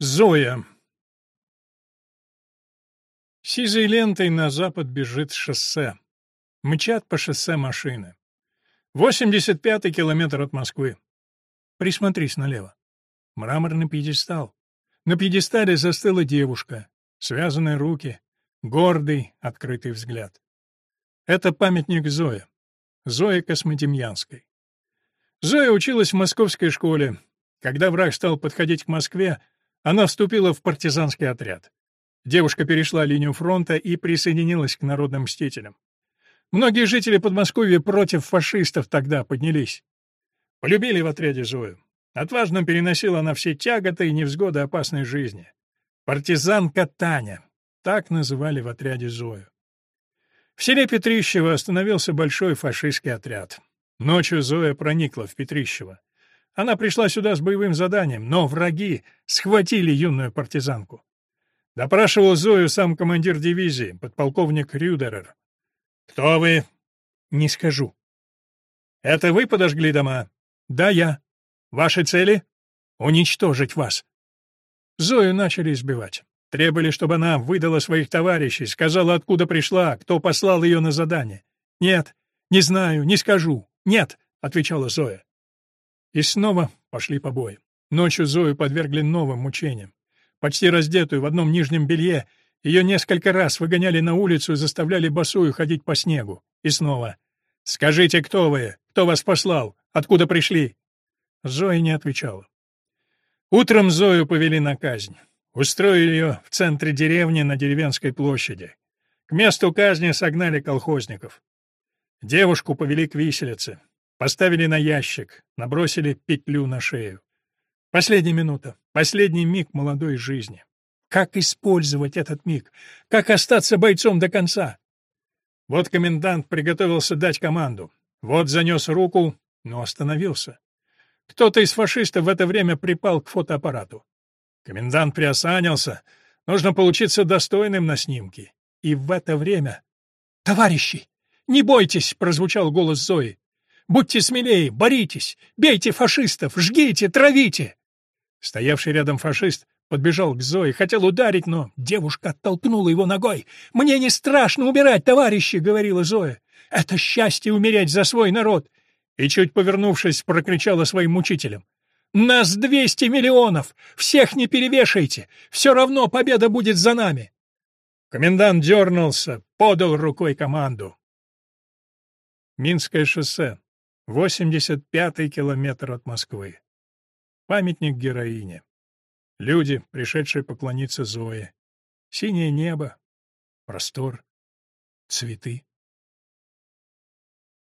Зоя. Сизой лентой на запад бежит шоссе. Мчат по шоссе машины. 85-й километр от Москвы. Присмотрись налево. Мраморный пьедестал. На пьедестале застыла девушка. Связанные руки. Гордый, открытый взгляд. Это памятник Зое. Зое Космодемьянской. Зоя училась в московской школе. Когда враг стал подходить к Москве, она вступила в партизанский отряд. Девушка перешла линию фронта и присоединилась к народным мстителям. Многие жители Подмосковья против фашистов тогда поднялись. Полюбили в отряде Зою. Отважно переносила она все тяготы и невзгоды опасной жизни. Партизанка Таня. Так называли в отряде Зою. В селе Петрищево остановился большой фашистский отряд. Ночью Зоя проникла в Петрищево. Она пришла сюда с боевым заданием, но враги схватили юную партизанку. Допрашивал Зою сам командир дивизии, подполковник Рюдерер. «Кто вы?» «Не скажу». «Это вы подожгли дома?» «Да, я». «Ваши цели?» «Уничтожить вас». Зою начали избивать. Требовали, чтобы она выдала своих товарищей, сказала, откуда пришла, кто послал ее на задание. «Нет, не знаю, не скажу. Нет», — отвечала Зоя. И снова пошли побои. Ночью Зою подвергли новым мучениям. Почти раздетую в одном нижнем белье, ее несколько раз выгоняли на улицу и заставляли босую ходить по снегу. И снова. «Скажите, кто вы? Кто вас послал? Откуда пришли?» Зоя не отвечала. Утром Зою повели на казнь. Устроили ее в центре деревни на деревенской площади. К месту казни согнали колхозников. Девушку повели к виселице. Поставили на ящик, набросили петлю на шею. Последняя минута, последний миг молодой жизни. Как использовать этот миг? Как остаться бойцом до конца? Вот комендант приготовился дать команду. Вот занес руку, но остановился. Кто-то из фашистов в это время припал к фотоаппарату. Комендант приосанился. Нужно получиться достойным на снимке. И в это время... «Товарищи, не бойтесь!» — прозвучал голос Зои. Будьте смелее, боритесь, бейте фашистов, жгите, травите!» Стоявший рядом фашист подбежал к Зое, хотел ударить, но девушка оттолкнула его ногой. «Мне не страшно умирать, товарищи!» — говорила Зоя. «Это счастье умереть за свой народ!» И, чуть повернувшись, прокричала своим мучителям. «Нас двести миллионов! Всех не перевешайте! Все равно победа будет за нами!» Комендант дернулся, подал рукой команду. Минское шоссе. 85-й километр от Москвы. Памятник героине. Люди, пришедшие поклониться Зое. Синее небо, простор, цветы.